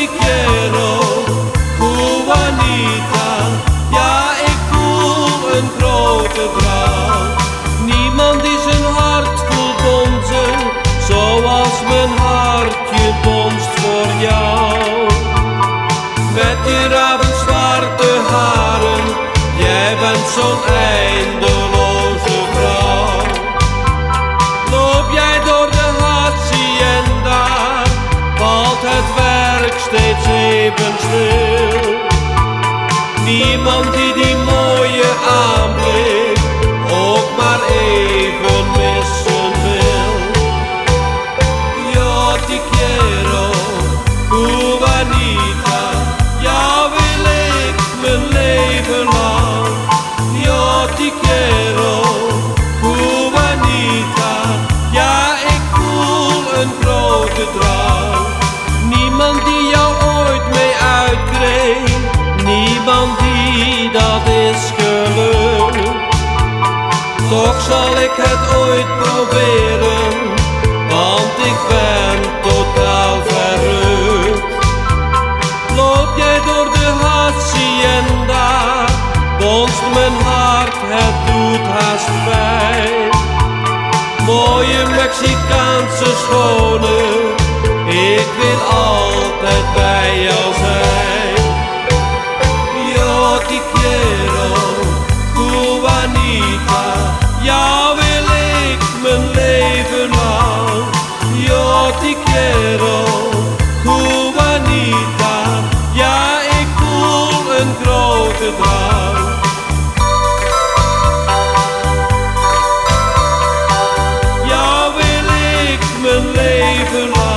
Ik Juanita Ja, ik voel een grote vrouw Niemand is een hart voelt bonzen Zoals mijn hartje bonst voor jou. Met je ravenzwarte haren Jij bent zo'n eind Leben still. Niemand ist Toch zal ik het ooit proberen, want ik ben totaal verrukt. Loop jij door de hacienda, bonst mijn hart, het doet haast pijn. Mooie Mexicaanse schone, ik wil al. even